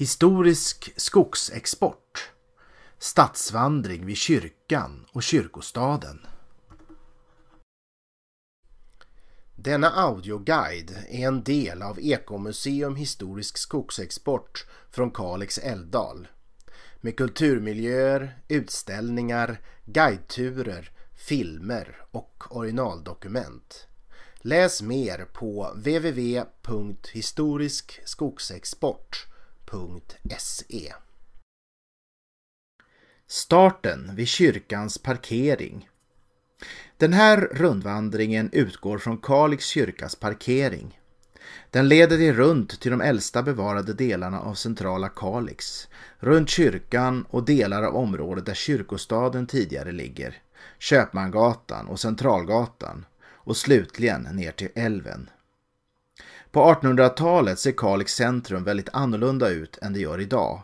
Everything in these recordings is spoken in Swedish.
Historisk skogsexport. Stadsvandring vid kyrkan och kyrkostaden. Denna audioguide är en del av Ekomuseum Historisk Skogsexport från Kalix älvdal med kulturmiljöer, utställningar, guideturer, filmer och originaldokument. Läs mer på www.historiskskogsexport.se Starten vid kyrkans parkering Den här rundvandringen utgår från Kalix kyrkas parkering. Den leder dig runt till de äldsta bevarade delarna av centrala Kalix, runt kyrkan och delar av området där kyrkostaden tidigare ligger, Köpmangatan och Centralgatan och slutligen ner till älven. På 1800-talet ser Kalix centrum väldigt annorlunda ut än det gör idag.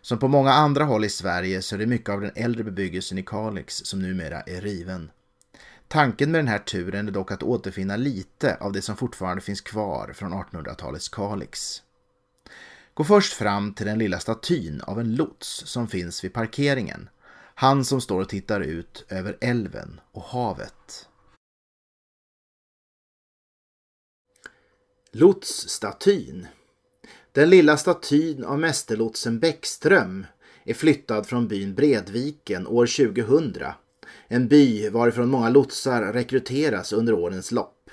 Som på många andra håll i Sverige så är det mycket av den äldre bebyggelsen i Kalix som numera är riven. Tanken med den här turen är dock att återfinna lite av det som fortfarande finns kvar från 1800-talets Kalix. Gå först fram till den lilla statyn av en lots som finns vid parkeringen. Han som står och tittar ut över älven och havet. Lotsstatyn Den lilla statyn av mästerlotsen Bäckström är flyttad från byn Bredviken år 2000. En by varifrån många lotsar rekryteras under årens lopp.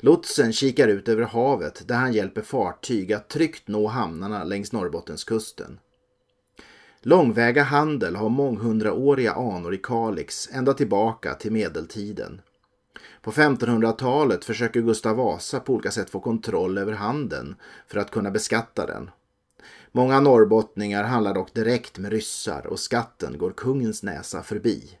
Lotsen kikar ut över havet där han hjälper fartyg att tryggt nå hamnarna längs Norrbottenskusten. Långväga handel har månghundraåriga anor i Kalix ända tillbaka till medeltiden. På 1500-talet försöker Gustav Vasa på olika sätt få kontroll över handeln för att kunna beskatta den. Många norrbottningar handlar dock direkt med ryssar och skatten går kungens näsa förbi.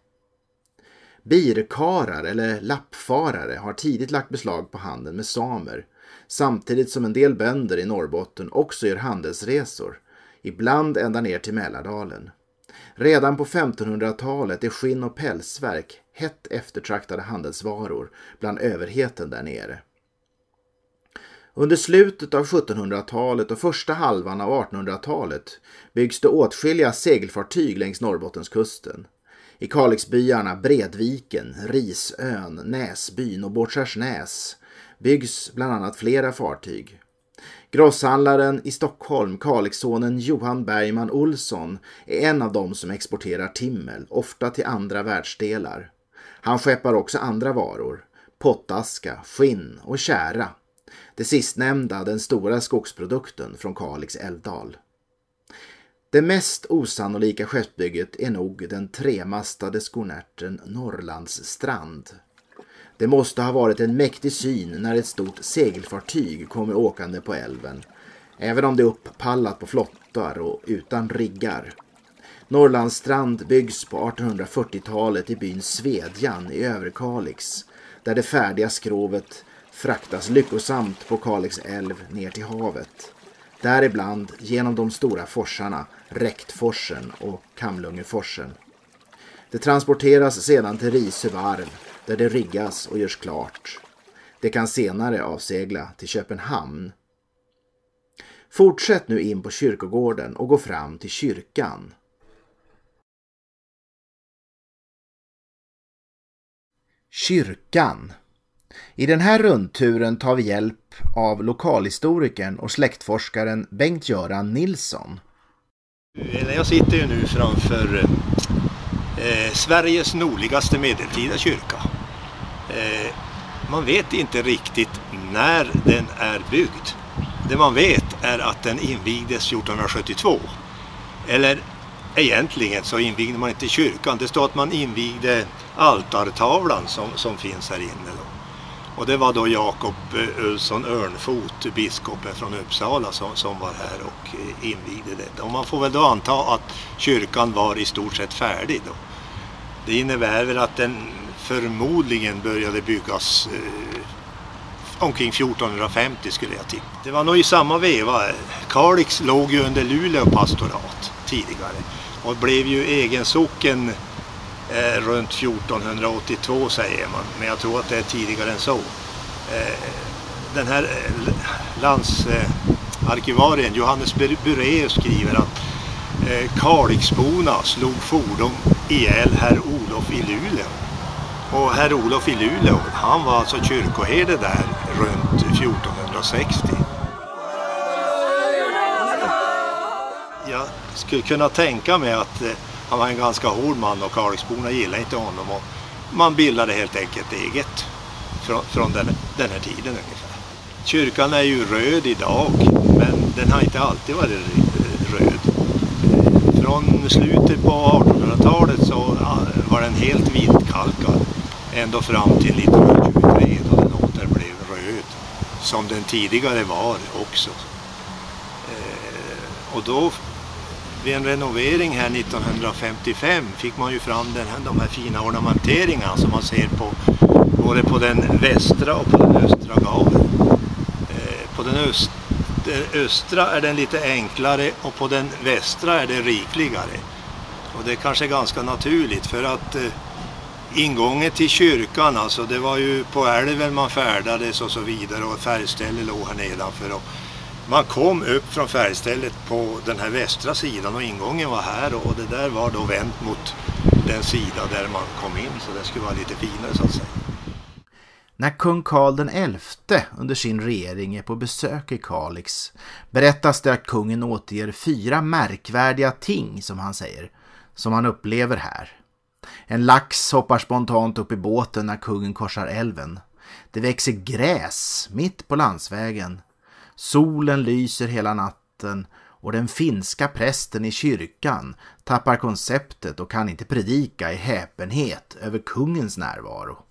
Birkarar eller lappfarare har tidigt lagt beslag på handeln med samer samtidigt som en del bönder i Norrbotten också gör handelsresor, ibland ända ner till Mälardalen. Redan på 1500-talet är skinn och pälsverk hett eftertraktade handelsvaror bland överheten där nere. Under slutet av 1700-talet och första halvan av 1800-talet byggs det åtskilliga segelfartyg längs Norrbottenskusten. I Kalixbyarna Bredviken, Risön, Näsbyn och Båtskärsnäs byggs bland annat flera fartyg. Grosshandlaren i Stockholm, Kalixsonen Johan Bergman Olsson, är en av dem som exporterar timmel, ofta till andra världsdelar. Han skeppar också andra varor, pottaska, skinn och kära. Det sistnämnda den stora skogsprodukten från Kalix älvdal. Det mest osannolika skeppsbygget är nog den tremastade skonärten Norrlandsstrand. Det måste ha varit en mäktig syn när ett stort segelfartyg kommer åkande på älven, även om det är upppallat på flottar och utan riggar. Norrlandsstrand byggs på 1840-talet i byn Svedjan i Överkalix, där det färdiga skrovet fraktas lyckosamt på Kalix älv ner till havet. Däribland genom de stora forsarna Räktforsen och Kamlungeforsen. Det transporteras sedan till Risö varv där det riggas och görs klart. Det kan senare avsegla till Köpenhamn. Fortsätt nu in på kyrkogården och gå fram till kyrkan. Kyrkan i den här rundturen tar vi hjälp av lokalhistorikern och släktforskaren Bengt-Göran Nilsson. Jag sitter ju nu framför eh, Sveriges nordligaste medeltida kyrka. Eh, man vet inte riktigt när den är byggd. Det man vet är att den invigdes 1472. Eller egentligen så invigde man inte kyrkan. Det står att man invigde altartavlan som, som finns här inne. Då. Och det var då Jakob eh, Ulsson Örnfot, biskopen från Uppsala, som, som var här och eh, invigde det. Och man får väl då anta att kyrkan var i stort sett färdig då. Det innebär väl att den förmodligen började byggas eh, omkring 1450 skulle jag tippa. Det var nog i samma veva. Kalix låg ju under Luleå pastorat tidigare och blev ju egen socken eh, runt 1482 säger man, men jag tror att det är tidigare än så. Eh, den här eh, eh, Johannes Bureus skriver att eh, Kalixborna slog fordon ihjäl herr Olof i Luleå. Och herr Olof i Luleå, han var alltså kyrkoherde där runt 1460. Jag skulle kunna tänka mig att eh, han var en ganska hård man och Kalixborna gillade inte honom. Och man bildade helt enkelt eget från, från den, den här tiden ungefär. Kyrkan är ju röd idag men den har inte alltid varit eh, röd. Från slutet på 1800-talet så eh, var den helt vitkalkad ända fram till 1923 då den åter blev röd som den tidigare var också. Och då vid en renovering här 1955 fick man ju fram den här, de här fina ornamenteringarna som man ser på både på den västra och på den östra gaveln. Eh, på den öst, östra är den lite enklare och på den västra är den rikligare. Och det är kanske ganska naturligt för att eh, ingången till kyrkan, alltså det var ju på älven man färdades och så vidare och färgstället låg här nedanför. Och man kom upp från färgstället på den här västra sidan och ingången var här och det där var då vänt mot den sida där man kom in så det skulle vara lite finare så att säga. När kung Karl den XI under sin regering är på besök i Kalix berättas det att kungen återger fyra märkvärdiga ting som han säger, som han upplever här. En lax hoppar spontant upp i båten när kungen korsar älven. Det växer gräs mitt på landsvägen. Solen lyser hela natten och den finska prästen i kyrkan tappar konceptet och kan inte predika i häpenhet över kungens närvaro.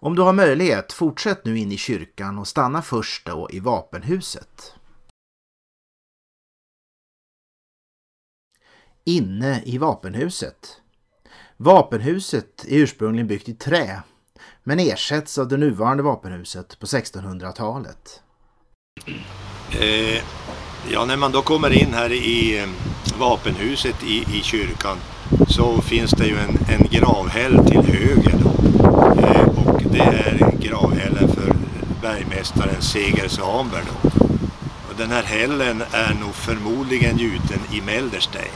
Om du har möjlighet, fortsätt nu in i kyrkan och stanna först då i vapenhuset. Inne i vapenhuset. Vapenhuset är ursprungligen byggt i trä men ersätts av det nuvarande vapenhuset på 1600-talet. Eh, ja, när man då kommer in här i eh, vapenhuset i, i kyrkan så finns det ju en, en gravhäll till höger. Då. Eh, och det är gravhällen för bergmästaren Seger Svanberg. Då. Och den här hällen är nog förmodligen gjuten i Melderstein.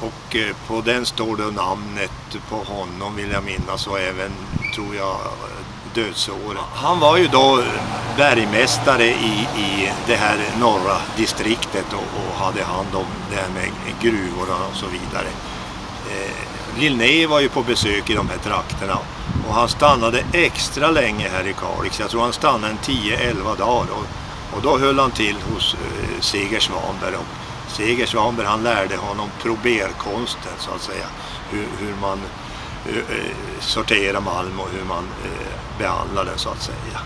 Och eh, på den står det namnet på honom vill jag minnas och även tror jag dödsåret. Han var ju då bergmästare i, i det här norra distriktet och, och hade hand om det här med gruvorna och så vidare. Eh, Linné var ju på besök i de här trakterna och han stannade extra länge här i Kalix. Jag tror han stannade en 10-11 dagar och, och då höll han till hos eh, Seger Svanberg. Och Seger Svanberg han lärde honom proberkonsten så att säga. Hur, hur man eh, eh sorterar malm och hur man eh, behandlade så att säga.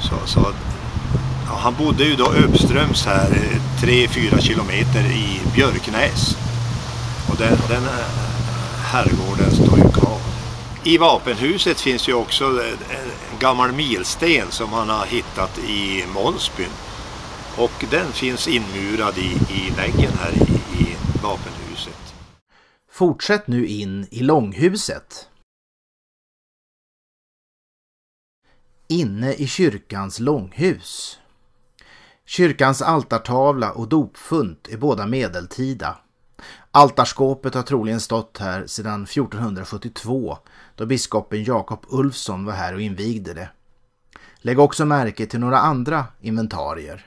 Så, så ja, han bodde ju då uppströms här eh, 3-4 kilometer i Björknäs. Och den, den eh, herrgården står ju kvar. I vapenhuset finns ju också eh, en gammal milsten som han har hittat i Månsbyn. Och den finns inmurad i, i väggen här i, i vapenhuset. Fortsätt nu in i långhuset. Inne i kyrkans långhus. Kyrkans altartavla och dopfunt är båda medeltida. Altarskåpet har troligen stått här sedan 1472 då biskopen Jakob Ulfsson var här och invigde det. Lägg också märke till några andra inventarier.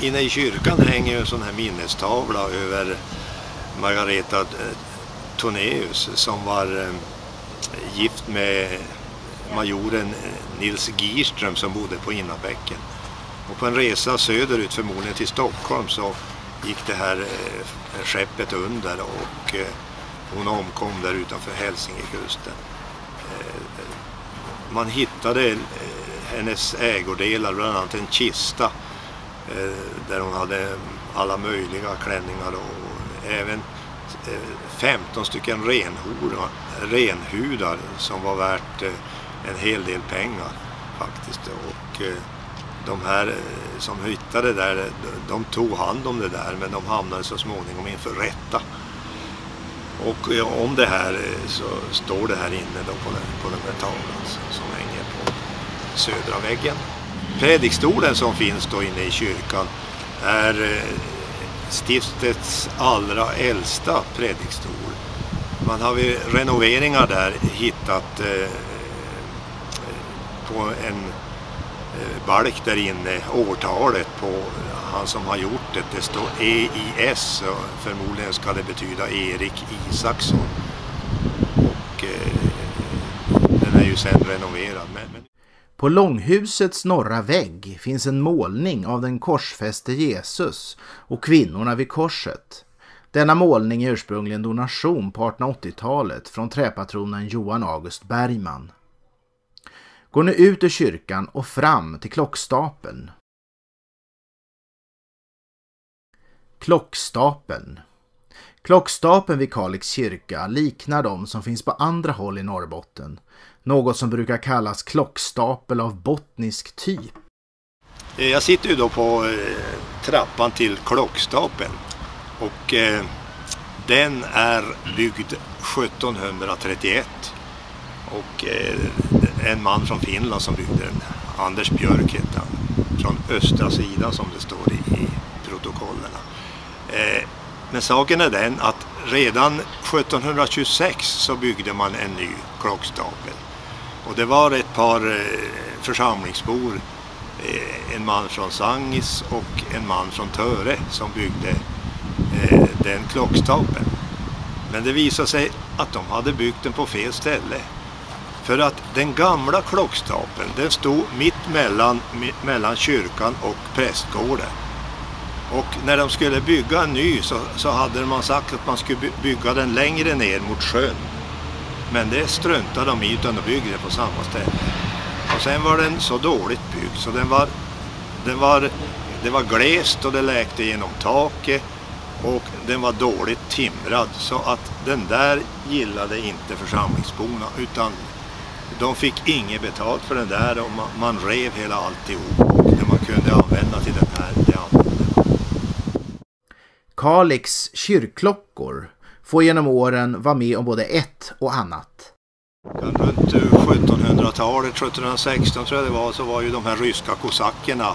Inne i kyrkan hänger en sån här minnestavla över Margareta eh, Toneus som var eh, gift med majoren eh, Nils Girström som bodde på Innabäcken. Och på en resa söderut, förmodligen till Stockholm, så gick det här eh, skeppet under och eh, hon omkom där utanför Hälsingekusten. Man hittade hennes ägodelar, bland annat en kista där hon hade alla möjliga klänningar och även 15 stycken renhudar, renhudar som var värt en hel del pengar faktiskt. Och eh, de här eh, som hittade det där, de tog hand om det där men de hamnade så småningom inför rätta. Och om det här eh, så står det här inne då på den, på den där tavlan som hänger på södra väggen. predikstolen som finns då inne i kyrkan är stiftets allra äldsta predikstol. Man har vid renoveringar där hittat eh, på en eh, balk där inne årtalet på han som har gjort det. Det står EIS och förmodligen ska det betyda Erik Isaksson. Och eh, den är ju sen renoverad. Men, men... På långhusets norra vägg finns en målning av den korsfäste Jesus och kvinnorna vid korset. Denna målning är ursprungligen donation på 1880-talet från träpatronen Johan August Bergman. Gå nu ut ur kyrkan och fram till klockstapeln. Klockstapeln Klockstapeln vid Kalix kyrka liknar de som finns på andra håll i Norrbotten. Något som brukar kallas klockstapel av bottnisk typ. Jag sitter ju då på eh, trappan till klockstapeln och eh, den är byggd 1731 och eh, en man från Finland som byggde den, Anders Björk hette han, från östra sidan som det står i, i protokollen. Eh, men saken är den att redan 1726 så byggde man en ny klockstapel. Och det var ett par eh, församlingsbor, eh, en man från Sangis och en man från Töre som byggde eh, den klockstapeln. Men det visade sig att de hade byggt den på fel ställe. För att den gamla klockstapeln den stod mitt mellan, mellan kyrkan och prästgården. Och när de skulle bygga en ny så, så hade man sagt att man skulle bygga den längre ner mot sjön. Men det struntade de i utan de byggde på samma ställe. Och sen var den så dåligt byggd så den var, den var, det var glest och det läkte genom taket och den var dåligt timrad så att den där gillade inte församlingsborna utan de fick inget betalt för den där och man, man rev hela alltihop det man kunde använda till den här det Kalix kyrkklockor får genom åren vara med om både ett och annat. Runt 1700-talet, 1716 tror jag det var, så var ju de här ryska kosackerna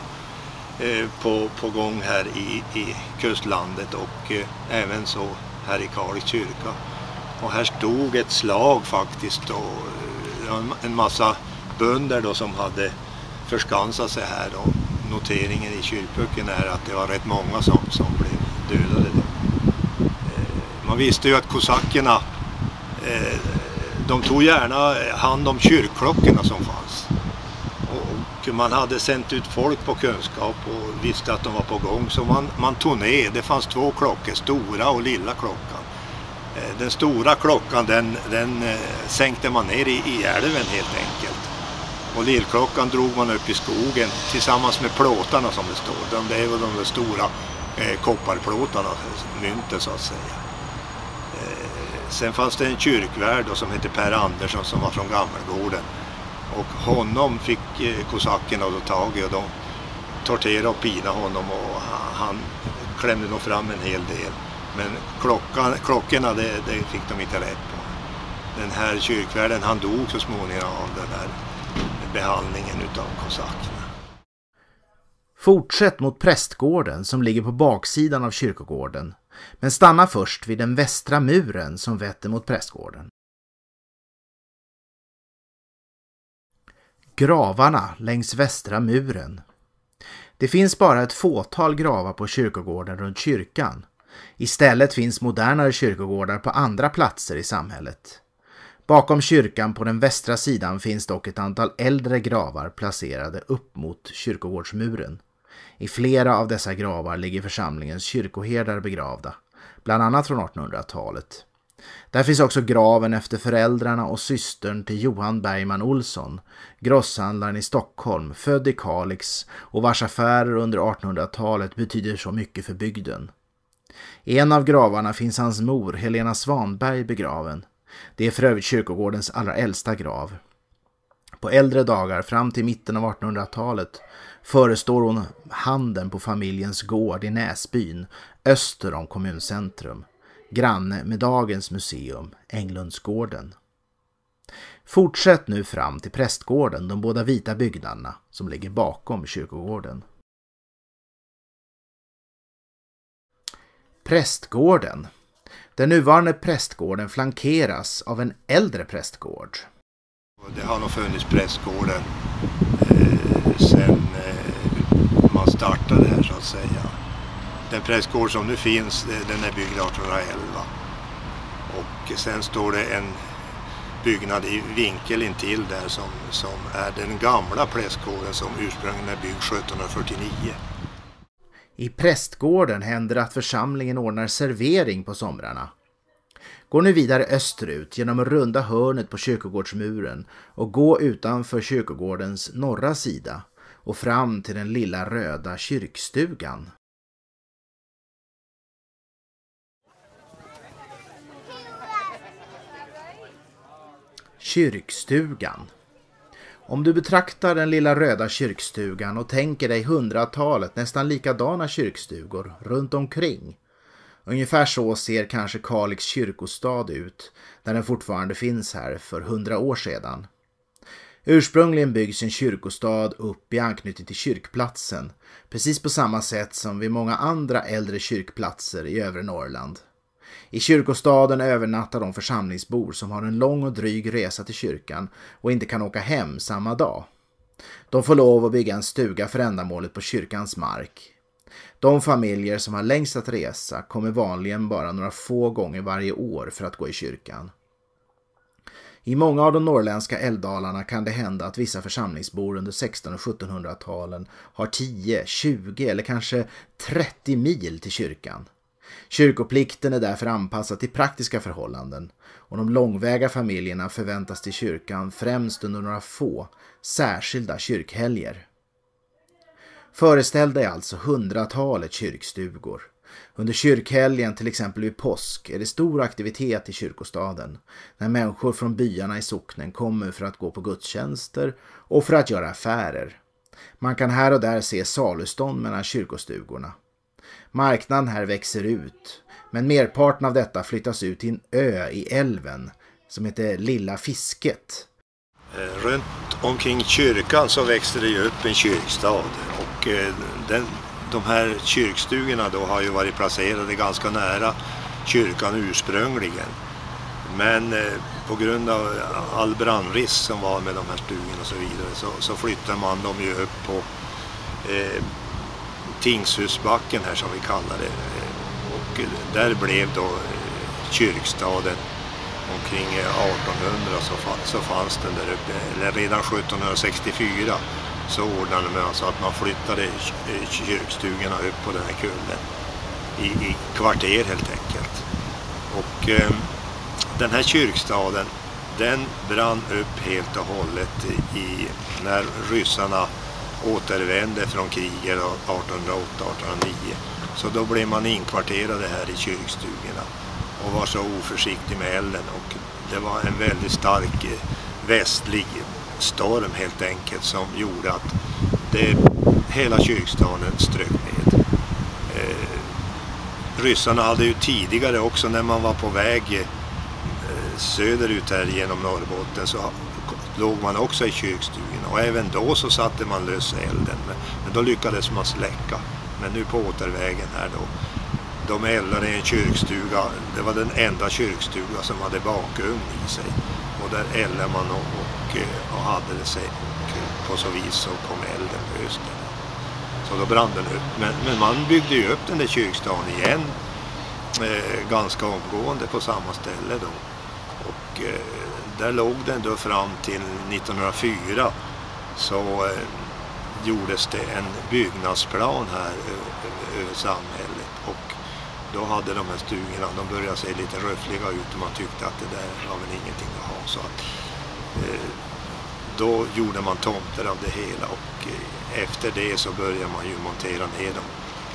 eh, på, på gång här i, i kustlandet och eh, även så här i Kalix kyrka. Och här stod ett slag faktiskt och eh, en massa bönder då som hade förskansat sig här. Och noteringen i kyrkböckerna är att det var rätt många som, som blev dödade. då. Eh, man visste ju att kosackerna eh, de tog gärna hand om kyrkklockorna som fanns. Och man hade sänt ut folk på kunskap och visste att de var på gång så man, man tog ner, det fanns två klockor, stora och lilla klockan. Eh, den stora klockan den, den eh, sänkte man ner i, i älven helt enkelt. Och lillklockan drog man upp i skogen tillsammans med plåtarna som det står. De, det var de där stora eh, kopparplåtarna, mynten så att säga. Eh, sen fanns det en kyrkvärd som hette Per Andersson som var från Gammelgården. Och honom fick eh, kosackerna då tag i och de torterade och pinade honom och han, han klämde nog fram en hel del. Men klockan, klockorna det, det fick de inte rätt på. Den här kyrkvärden han dog så småningom av den där behandlingen utav kosackerna. Fortsätt mot prästgården som ligger på baksidan av kyrkogården, men stanna först vid den västra muren som vetter mot prästgården. Gravarna längs västra muren. Det finns bara ett fåtal gravar på kyrkogården runt kyrkan. Istället finns modernare kyrkogårdar på andra platser i samhället. Bakom kyrkan på den västra sidan finns dock ett antal äldre gravar placerade upp mot kyrkogårdsmuren. I flera av dessa gravar ligger församlingens kyrkoherdar begravda, bland annat från 1800-talet. Där finns också graven efter föräldrarna och systern till Johan Bergman Olsson, grosshandlaren i Stockholm, född i Kalix och vars affärer under 1800-talet betyder så mycket för bygden. I en av gravarna finns hans mor Helena Svanberg begraven. Det är för övrigt kyrkogårdens allra äldsta grav. På äldre dagar, fram till mitten av 1800-talet, förestår hon handeln på familjens gård i Näsbyn, öster om kommuncentrum, granne med dagens museum, Englundsgården. Fortsätt nu fram till prästgården, de båda vita byggnaderna som ligger bakom kyrkogården. Prästgården. Den nuvarande prästgården flankeras av en äldre prästgård. Det har nog funnits prästgården eh, sen eh, man startade här så att säga. Den prästgård som nu finns den är byggd 1811. Och sen står det en byggnad i vinkel intill där som, som är den gamla prästgården som ursprungligen är byggd 1749. I prästgården händer det att församlingen ordnar servering på somrarna. Gå nu vidare österut genom runda hörnet på kyrkogårdsmuren och gå utanför kyrkogårdens norra sida och fram till den lilla röda kyrkstugan. Kyrkstugan om du betraktar den lilla röda kyrkstugan och tänker dig hundratalet nästan likadana kyrkstugor runt omkring. Ungefär så ser kanske Kalix kyrkostad ut, där den fortfarande finns här för hundra år sedan. Ursprungligen byggs en kyrkostad upp i anknytning till kyrkplatsen, precis på samma sätt som vid många andra äldre kyrkplatser i övre Norrland. I kyrkostaden övernattar de församlingsbor som har en lång och dryg resa till kyrkan och inte kan åka hem samma dag. De får lov att bygga en stuga för ändamålet på kyrkans mark. De familjer som har längst att resa kommer vanligen bara några få gånger varje år för att gå i kyrkan. I många av de norrländska älvdalarna kan det hända att vissa församlingsbor under 1600 och 1700-talen har 10, 20 eller kanske 30 mil till kyrkan. Kyrkoplikten är därför anpassad till praktiska förhållanden och de långväga familjerna förväntas till kyrkan främst under några få särskilda kyrkhelger. Föreställ dig alltså hundratalet kyrkstugor. Under kyrkhelgen, till exempel vid påsk, är det stor aktivitet i kyrkostaden när människor från byarna i socknen kommer för att gå på gudstjänster och för att göra affärer. Man kan här och där se salustånd mellan kyrkostugorna. Marknaden här växer ut, men merparten av detta flyttas ut till en ö i älven som heter Lilla Fisket. Eh, runt omkring kyrkan så växte det ju upp en kyrkstad och eh, den, de här kyrkstugorna då har ju varit placerade ganska nära kyrkan ursprungligen. Men eh, på grund av all brandrisk som var med de här stugorna och så vidare så, så flyttade man dem ju upp på eh, Tingshusbacken här som vi kallar det. Och eh, där blev då eh, kyrkstaden omkring eh, 1800 så, så fanns den där uppe, eller redan 1764 så ordnade man alltså att man flyttade kyrkstugorna upp på den här kullen i, i kvarter helt enkelt. Och eh, den här kyrkstaden den brann upp helt och hållet i, när ryssarna återvände från kriget 1808-1809. Så då blev man inkvarterade här i kyrkstugorna och var så oförsiktig med elden och det var en väldigt stark eh, västlig storm helt enkelt som gjorde att det, hela kyrkstaden strök ned. Eh, ryssarna hade ju tidigare också när man var på väg eh, söderut här genom Norrbotten så låg man också i kyrkstugorna och även då så satte man lös elden. Men, men då lyckades man släcka. Men nu på återvägen här då, de eldade i en kyrkstuga, det var den enda kyrkstuga som hade bakugn i sig. Och där eldade man och, och, eh, och hade det sig och på så vis så kom elden lös. Så då brann den upp. Men, men man byggde ju upp den där kyrkstaden igen eh, ganska omgående på samma ställe då. Och eh, där låg den då fram till 1904 så eh, gjordes det en byggnadsplan här över samhället och då hade de här stugorna, de började se lite röffliga ut och man tyckte att det där var väl ingenting att ha. Så att, eh, då gjorde man tomter av det hela och eh, efter det så började man ju montera ner dem.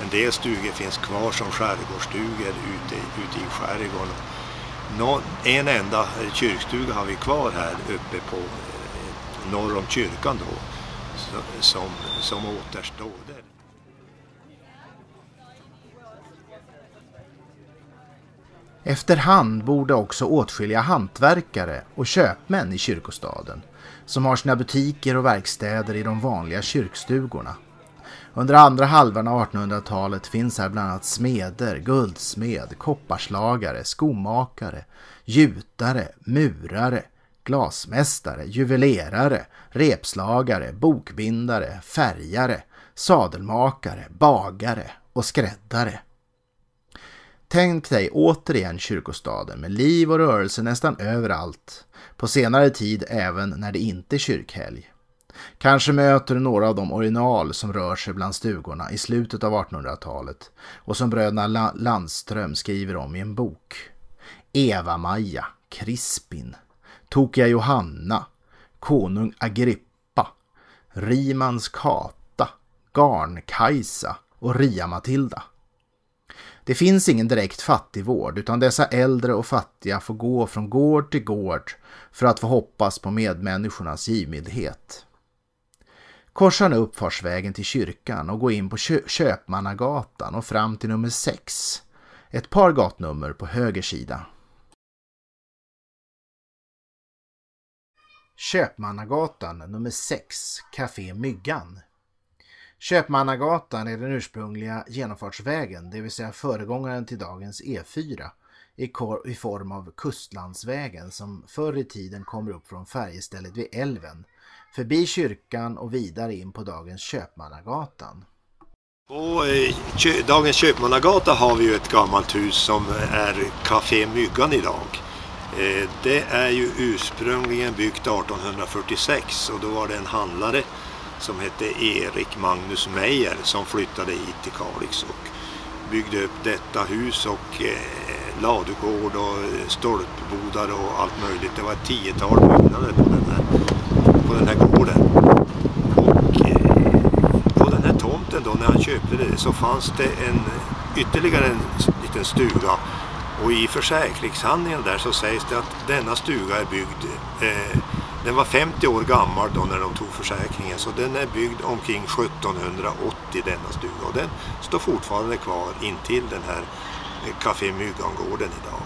En del stugor finns kvar som skärgårdsstugor ute, ute i skärgården någon, en enda kyrkstuga har vi kvar här uppe på eh, norr om kyrkan då som, som återstår. Där. Efterhand borde också åtskilliga hantverkare och köpmän i kyrkostaden som har sina butiker och verkstäder i de vanliga kyrkstugorna. Under andra halvan av 1800-talet finns här bland annat smeder, guldsmed, kopparslagare, skomakare, gjutare, murare, glasmästare, juvelerare, repslagare, bokbindare, färgare, sadelmakare, bagare och skräddare. Tänk dig återigen kyrkostaden med liv och rörelse nästan överallt. På senare tid även när det inte är kyrkhelg. Kanske möter du några av de original som rör sig bland stugorna i slutet av 1800-talet och som bröderna Landström skriver om i en bok. Eva-Maja, Crispin, Tokiga Johanna, Konung Agrippa, Rimans Kata, Garn-Kajsa och Ria-Matilda. Det finns ingen direkt fattigvård utan dessa äldre och fattiga får gå från gård till gård för att få hoppas på medmänniskornas givmildhet. Korsa nu uppfartsvägen till kyrkan och gå in på Köpmannagatan och fram till nummer 6. Ett par gatnummer på höger sida. Köpmannagatan nummer 6, Café Myggan Köpmannagatan är den ursprungliga genomfartsvägen, det vill säga föregångaren till dagens E4 i form av Kustlandsvägen som förr i tiden kommer upp från färjestället vid älven, förbi kyrkan och vidare in på dagens Köpmannagatan. På eh, dagens Köpmannagata har vi ju ett gammalt hus som är Café Myggan idag. Eh, det är ju ursprungligen byggt 1846 och då var det en handlare som hette Erik Magnus Meijer som flyttade hit till Kalix och byggde upp detta hus och eh, ladugård och stolpbodar och allt möjligt. Det var ett tiotal byggnader på den här, här gården. Och eh, på den här tomten då när han köpte det så fanns det en, ytterligare en liten stuga och i försäkringshandlingen där så sägs det att denna stuga är byggd eh, den var 50 år gammal då när de tog försäkringen så den är byggd omkring 1780 denna stuga och den står fortfarande kvar intill den här eh, Café Myggangården idag.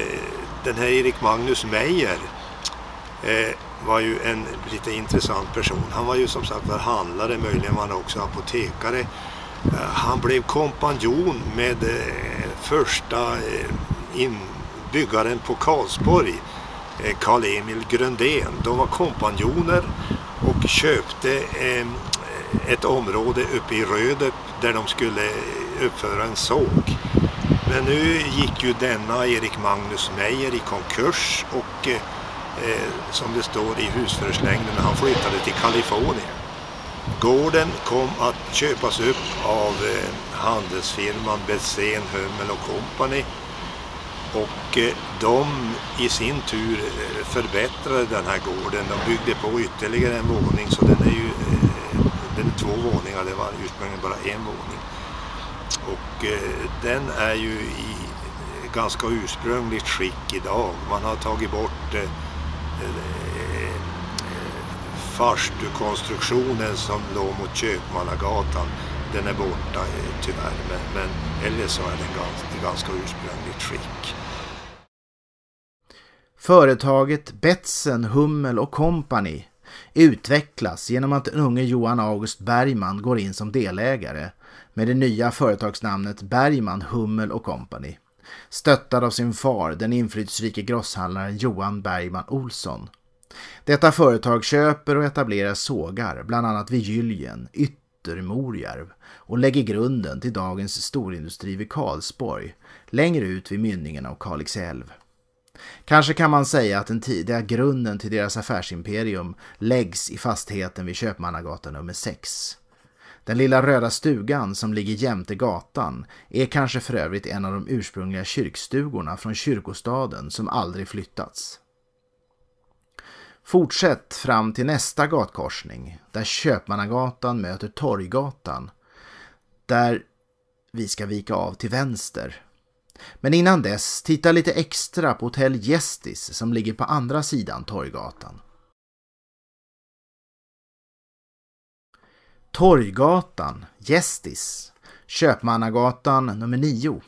Eh, den här Erik Magnus Meijer var ju en lite intressant person. Han var ju som sagt var handlare, möjligen var han också apotekare. Eh, han blev kompanjon med eh, första eh, byggaren på Karlsborg Karl-Emil Grundén. De var kompanjoner och köpte ett område uppe i Rödet där de skulle uppföra en såg. Men nu gick ju denna Erik Magnus Meyer i konkurs och eh, som det står i husförhörslängden han flyttade till Kalifornien. Gården kom att köpas upp av eh, handelsfirman Betsén, Hummel och Company och eh, de i sin tur eh, förbättrade den här gården. De byggde på ytterligare en våning så den är ju eh, den är två våningar, det var ursprungligen bara en våning. Och eh, den är ju i ganska ursprungligt skick idag. Man har tagit bort farstukonstruktionen som låg mot Köpmannagatan. Den är borta eh, tyvärr men, men eljest så är den ganska, i ganska ursprungligt skick. Företaget Betsen, Hummel och Company utvecklas genom att den unge Johan August Bergman går in som delägare med det nya företagsnamnet Bergman, Hummel och Company. Stöttad av sin far, den inflytelserike grosshandlaren Johan Bergman Olsson. Detta företag köper och etablerar sågar, bland annat vid Gyljen, Yttermorjärv och lägger grunden till dagens storindustri vid Karlsborg, längre ut vid mynningen av Kalix älv. Kanske kan man säga att den tidiga grunden till deras affärsimperium läggs i fastigheten vid Köpmannagatan nummer 6. Den lilla röda stugan som ligger jämte gatan är kanske för övrigt en av de ursprungliga kyrkstugorna från kyrkostaden som aldrig flyttats. Fortsätt fram till nästa gatkorsning där Köpmannagatan möter Torggatan. Där vi ska vika av till vänster men innan dess, titta lite extra på hotell Gästis som ligger på andra sidan Torggatan. Torggatan, Gästis, Köpmannagatan nummer 9.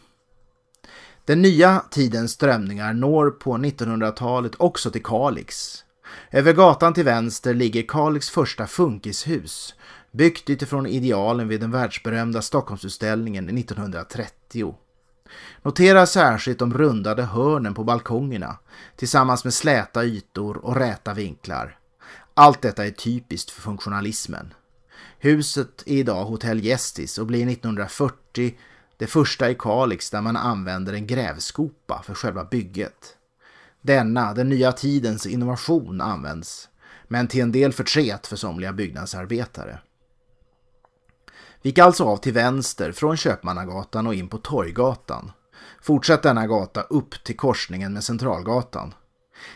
Den nya tidens strömningar når på 1900-talet också till Kalix. Över gatan till vänster ligger Kalix första funkishus, byggt utifrån idealen vid den världsberömda Stockholmsutställningen 1930. Notera särskilt de rundade hörnen på balkongerna tillsammans med släta ytor och räta vinklar. Allt detta är typiskt för funktionalismen. Huset är idag Hotell Gästis och blir 1940 det första i Kalix där man använder en grävskopa för själva bygget. Denna, den nya tidens innovation, används, men till en del förtret för somliga byggnadsarbetare. Vi gick alltså av till vänster från Köpmannagatan och in på Torggatan. Fortsätt denna gata upp till korsningen med Centralgatan.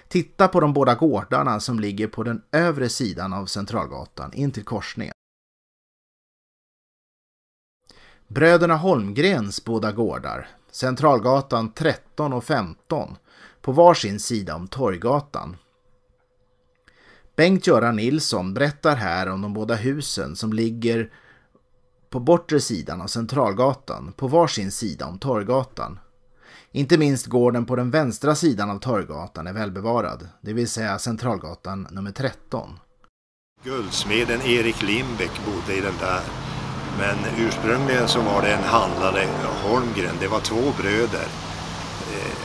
Titta på de båda gårdarna som ligger på den övre sidan av Centralgatan in till korsningen. Bröderna Holmgrens båda gårdar, Centralgatan 13 och 15, på varsin sida om Torggatan. Bengt-Göran Nilsson berättar här om de båda husen som ligger på bortre sidan av Centralgatan, på varsin sida om Torggatan. Inte minst gården på den vänstra sidan av Torggatan är välbevarad, det vill säga Centralgatan nummer 13. Guldsmeden Erik Lindbäck bodde i den där. Men ursprungligen så var det en handlare, Holmgren, det var två bröder eh,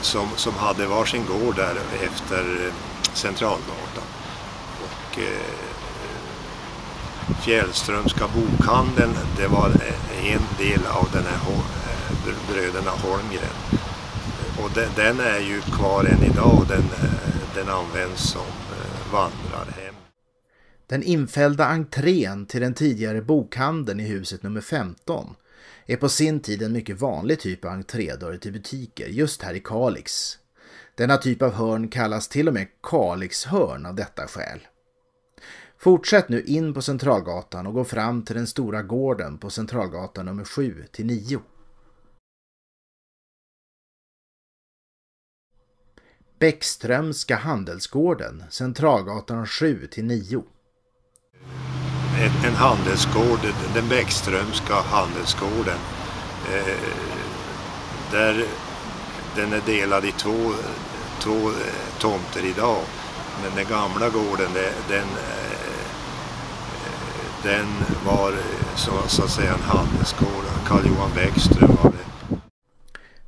som, som hade varsin gård där efter eh, Centralgatan. Och eh, Fjällströmska bokhandeln, det var eh, en del av den här eh, bröderna Holmgren. Och den, den, är ju kvar än idag och den, den används som vandrarhem. Den infällda entrén till den tidigare bokhandeln i huset nummer 15 är på sin tid en mycket vanlig typ av entrédörr till butiker just här i Kalix. Denna typ av hörn kallas till och med Kalixhörn av detta skäl. Fortsätt nu in på Centralgatan och gå fram till den stora gården på Centralgatan nummer 7 till 9. Bäckströmska handelsgården, Centralgatan 7 till 9. En, en handelsgård, den Bäckströmska handelsgården. Eh, där den är delad i två, två eh, tomter idag. Men den gamla gården, den eh, den var eh, så, så att säga en handelsgård. Karl Johan Bäckström var det.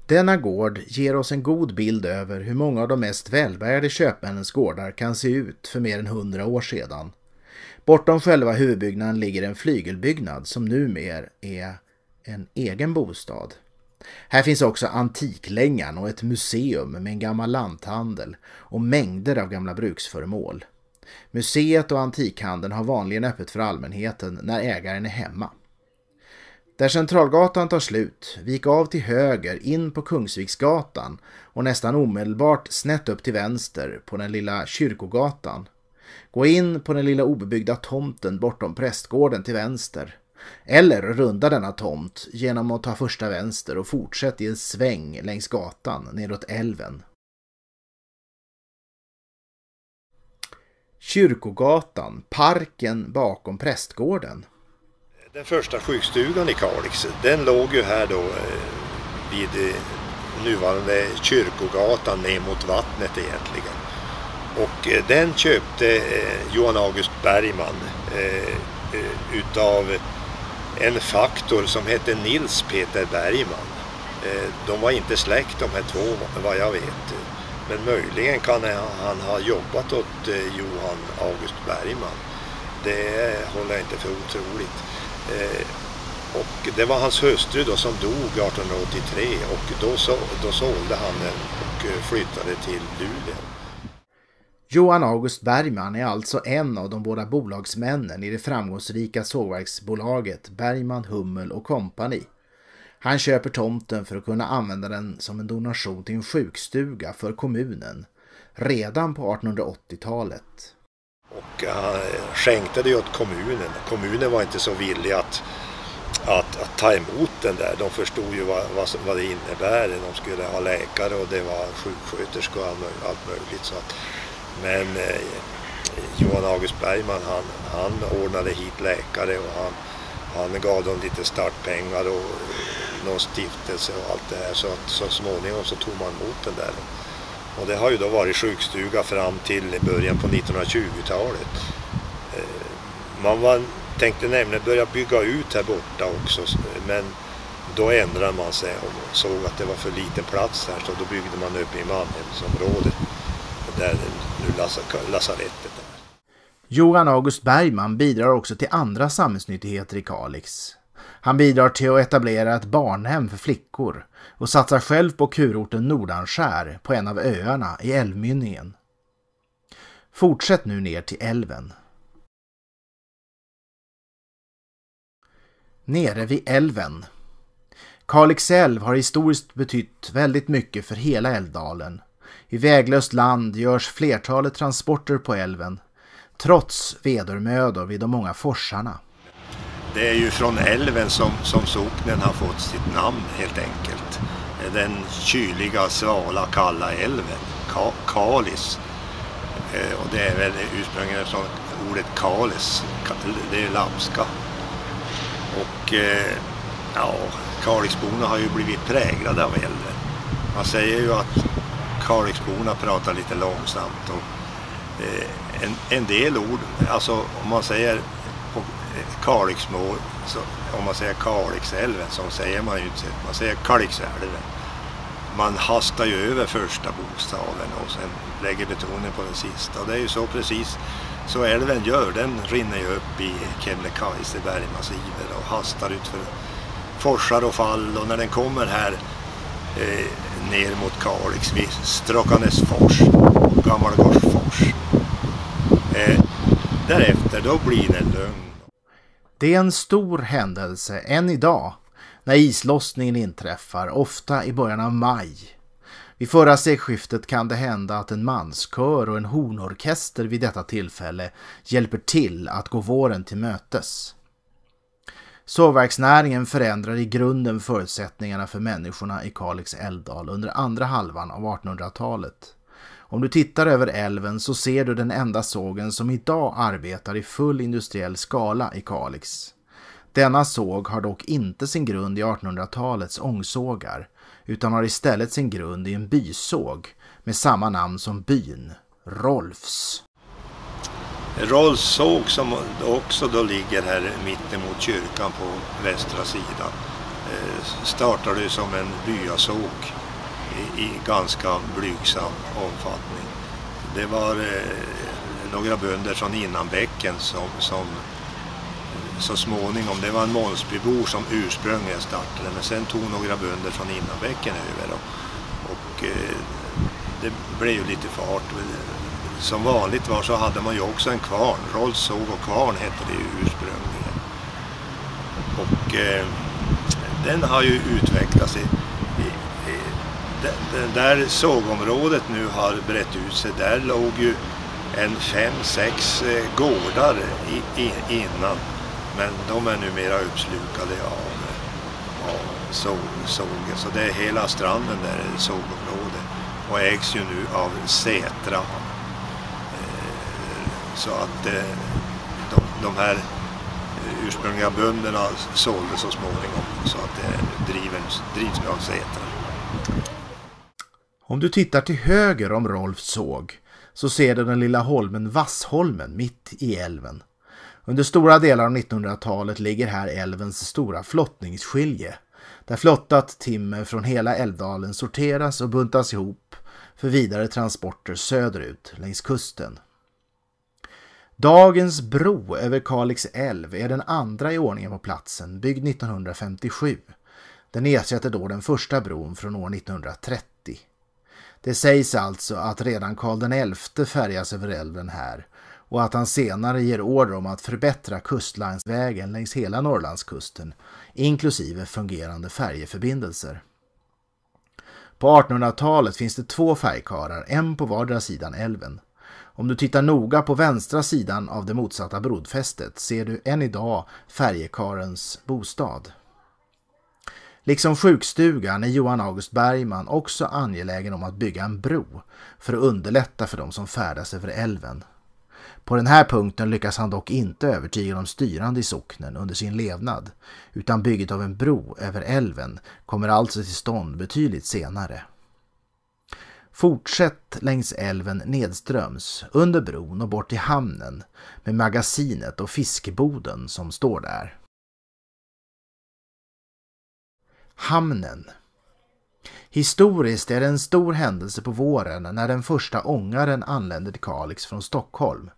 Denna gård ger oss en god bild över hur många av de mest välbärgade köpmännens gårdar kan se ut för mer än hundra år sedan. Bortom själva huvudbyggnaden ligger en flygelbyggnad som numera är en egen bostad. Här finns också Antiklängan och ett museum med en gammal lanthandel och mängder av gamla bruksföremål. Museet och antikhandeln har vanligen öppet för allmänheten när ägaren är hemma. Där Centralgatan tar slut, vik av till höger in på Kungsviksgatan och nästan omedelbart snett upp till vänster på den lilla Kyrkogatan. Gå in på den lilla obebyggda tomten bortom prästgården till vänster. Eller runda denna tomt genom att ta första vänster och fortsätt i en sväng längs gatan nedåt älven Kyrkogatan, parken bakom prästgården. Den första sjukstugan i Kalix, den låg ju här då eh, vid eh, nuvarande Kyrkogatan ner mot vattnet egentligen. Och eh, den köpte eh, Johan August Bergman eh, utav en faktor som hette Nils Peter Bergman. De var inte släkt de här två vad jag vet. Men möjligen kan han ha jobbat åt Johan August Bergman. Det håller jag inte för otroligt. Och det var hans hustru då som dog 1883 och då, så, då sålde han den och flyttade till Luleå. Johan August Bergman är alltså en av de båda bolagsmännen i det framgångsrika sågverksbolaget Bergman, Hummel och Company han köper tomten för att kunna använda den som en donation till en sjukstuga för kommunen redan på 1880-talet. Och han skänkte det åt kommunen. Kommunen var inte så villig att, att, att ta emot den där. De förstod ju vad, vad, vad, det innebär. De skulle ha läkare och det var sjuksköterskor och allt möjligt. Så att, men eh, Johan August Bergman han, han ordnade hit läkare och han, han gav dem lite startpengar och någon stiftelse och allt det här så att så småningom så tog man emot den där. Och det har ju då varit sjukstuga fram till början på 1920-talet. Eh, man var, tänkte nämligen börja bygga ut här borta också men då ändrade man sig och såg att det var för liten plats här så då byggde man upp i Mannheimsområdet där nu lasarettet är. Johan August Bergman bidrar också till andra samhällsnyttigheter i Kalix. Han bidrar till att etablera ett barnhem för flickor och satsar själv på kurorten Nordanskär på en av öarna i älvmynningen. Fortsätt nu ner till älven. Nere vid älven. Kalix älv har historiskt betytt väldigt mycket för hela älvdalen. I väglöst land görs flertalet transporter på älven trots vedermödor vid de många forsarna. Det är ju från älven som, som socknen har fått sitt namn helt enkelt. Den kyliga, svala, kalla älven, Ka Kalis. Eh, och det är väl ursprungligen från ordet kalis, det är lamska. Och eh, ja, Kalixborna har ju blivit präglade av älven. Man säger ju att Kalixborna pratar lite långsamt och eh, en, en del ord, alltså om man säger på eh, Kalixmål, så om man säger Kalixälven så säger man ju inte, man säger Kalixälven. Man hastar ju över första bokstaven och sen lägger betoningen på den sista. Och det är ju så precis så älven gör. Den rinner ju upp i Kebnekaise bergmassiver och hastar ut för forsar och fall och när den kommer här eh, ner mot Kalix vid Stråkanäsfors och Gammalgårdsfors Eh, därefter då blir det lugn. Det är en stor händelse än idag när islossningen inträffar, ofta i början av maj. Vid förra sekelskiftet kan det hända att en manskör och en hornorkester vid detta tillfälle hjälper till att gå våren till mötes. Sågverksnäringen förändrar i grunden förutsättningarna för människorna i Kalix älvdal under andra halvan av 1800-talet. Om du tittar över älven så ser du den enda sågen som idag arbetar i full industriell skala i Kalix. Denna såg har dock inte sin grund i 1800-talets ångsågar utan har istället sin grund i en bysåg med samma namn som byn, Rolfs. Rolfs såg som också då ligger här mittemot kyrkan på västra sidan eh, startade som en byasåg i, ganska blygsam omfattning. Det var eh, några bönder från Innanbäcken som, som så småningom, det var en Månsbybo som ursprungligen startade men sen tog några bönder från Innanbäcken över och, och eh, det blev ju lite fart. Som vanligt var så hade man ju också en kvarn, Rolls såg och kvarn hette det ju ursprungligen. Och eh, den har ju utvecklats i det där sågområdet nu har brett ut sig, där låg ju en fem, sex eh, gårdar i, i, innan. Men de är numera uppslukade av, av såg, sågen. Så det är hela stranden där är sågområde och ägs ju nu av Setra. Så att eh, de, de här eh, ursprungliga bönderna sålde så småningom så att eh, det drivs, drivs nu av Setra. Om du tittar till höger om Rolfs såg så ser du den lilla holmen Vassholmen mitt i älven. Under stora delar av 1900-talet ligger här älvens stora flottningsskilje där flottat timmer från hela älvdalen sorteras och buntas ihop för vidare transporter söderut längs kusten. Dagens bro över Kalix älv är den andra i ordningen på platsen, byggd 1957. Den ersätter då den första bron från år 1930. Det sägs alltså att redan Karl XI färjas över älven här och att han senare ger order om att förbättra kustlandsvägen längs hela Norrlandskusten, inklusive fungerande färjeförbindelser. På 1800-talet finns det två färjkarlar, en på vardera sidan älven. Om du tittar noga på vänstra sidan av det motsatta brodfästet ser du än idag färjekarens bostad. Liksom sjukstugan är Johan August Bergman också angelägen om att bygga en bro för att underlätta för de som färdas över älven. På den här punkten lyckas han dock inte övertyga de styrande i socknen under sin levnad, utan bygget av en bro över älven kommer alltså till stånd betydligt senare. Fortsätt längs älven nedströms, under bron och bort till hamnen med magasinet och fiskeboden som står där. Hamnen Historiskt är det en stor händelse på våren när den första ångaren anländer till Kalix från Stockholm.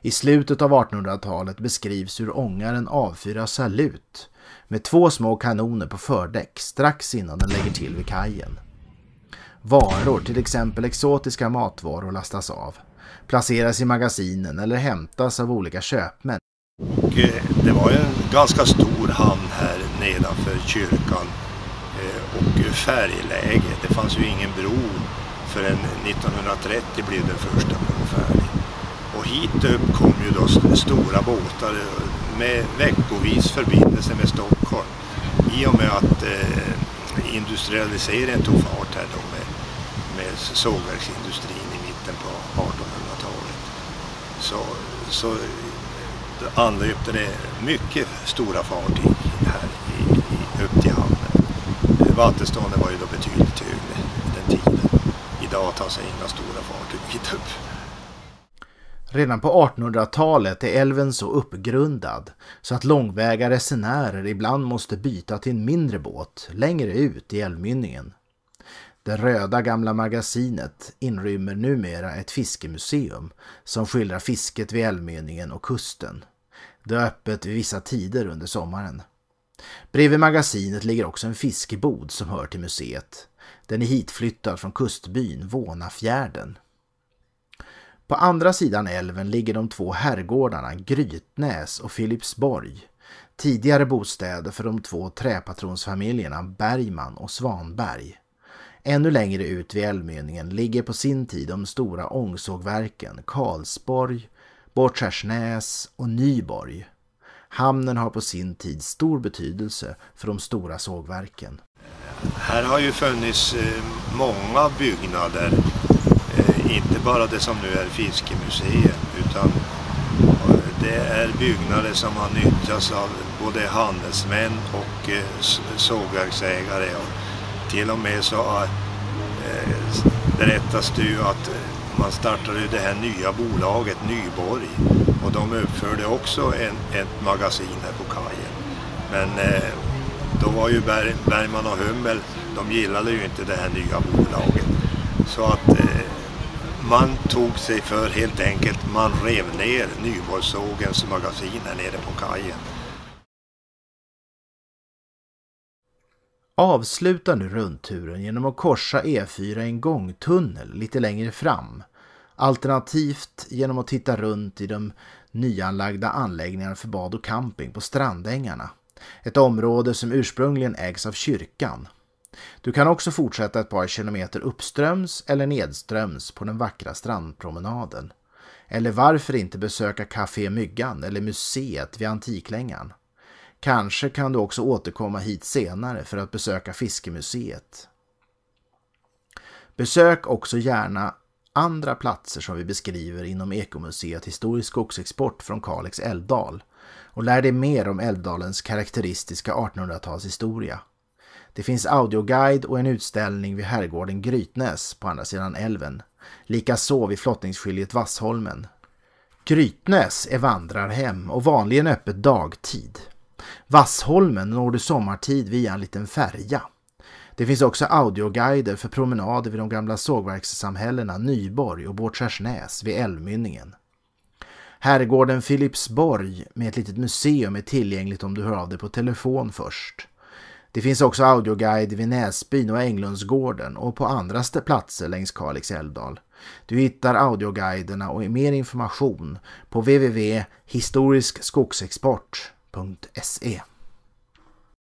I slutet av 1800-talet beskrivs hur ångaren avfyrar salut med två små kanoner på fördäck strax innan den lägger till vid kajen. Varor, till exempel exotiska matvaror, lastas av, placeras i magasinen eller hämtas av olika köpmän. Och, eh, det var en ganska stor hamn här nedanför kyrkan eh, och färgläge. Det fanns ju ingen bro förrän 1930 blev den första bron färdig. Och hit upp kom ju då stora båtar med veckovis förbindelse med Stockholm. I och med att eh, industrialiseringen tog fart här då med, med sågverksindustrin i mitten på 1800-talet. Så, så anlöpte det mycket stora fartyg här i, i, upp till hamnen. Vattenståndet var ju då betydligt högre den tiden. Idag tar sig inga stora fartyg hit upp. Redan på 1800-talet är älven så uppgrundad så att långväga resenärer ibland måste byta till en mindre båt längre ut i älvmynningen. Det röda gamla magasinet inrymmer numera ett fiskemuseum som skildrar fisket vid älvmynningen och kusten. Det är öppet vid vissa tider under sommaren. Bredvid magasinet ligger också en fiskebod som hör till museet. Den är hitflyttad från kustbyn Vånafjärden. På andra sidan älven ligger de två herrgårdarna Grytnäs och Filipsborg. Tidigare bostäder för de två träpatronsfamiljerna Bergman och Svanberg. Ännu längre ut vid älvmynningen ligger på sin tid de stora ångsågverken Karlsborg, Båtskärsnäs och Nyborg. Hamnen har på sin tid stor betydelse för de stora sågverken. Här har ju funnits eh, många byggnader eh, inte bara det som nu är Fiskemuseet. utan eh, det är byggnader som har nyttjats av både handelsmän och sågverksägare. Och till och med så eh, berättas det ju att eh, man startade det här nya bolaget Nyborg och de uppförde också en, ett magasin här på kajen. Men eh, då var ju Berg, Bergman och Hummel, de gillade ju inte det här nya bolaget. Så att eh, man tog sig för helt enkelt. Man rev ner Nyborgssågens magasin här nere på kajen. Avsluta nu rundturen genom att korsa E4 i en gångtunnel lite längre fram. Alternativt genom att titta runt i de nyanlagda anläggningarna för bad och camping på Strandängarna. Ett område som ursprungligen ägs av kyrkan du kan också fortsätta ett par kilometer uppströms eller nedströms på den vackra strandpromenaden. Eller varför inte besöka Café Myggan eller museet vid Antiklängan. Kanske kan du också återkomma hit senare för att besöka Fiskemuseet. Besök också gärna andra platser som vi beskriver inom Ekomuseet Historisk skogsexport från Kalix älvdal och lär dig mer om Älvdalens karaktäristiska 1800-talshistoria. Det finns audioguide och en utställning vid herrgården Grytnäs på andra sidan älven. Likaså vid flottningsskiljet Vassholmen. Grytnäs är vandrarhem och vanligen öppet dagtid. Vassholmen når du sommartid via en liten färja. Det finns också audioguider för promenader vid de gamla sågverkssamhällena Nyborg och Båtskärsnäs vid älvmynningen. Herrgården Filipsborg med ett litet museum är tillgängligt om du hör av dig på telefon först. Det finns också audioguide vid Näsbyn och Änglundsgården och på andra platser längs Kalix älvdal. Du hittar audioguiderna och mer information på www.historiskskogsexport.se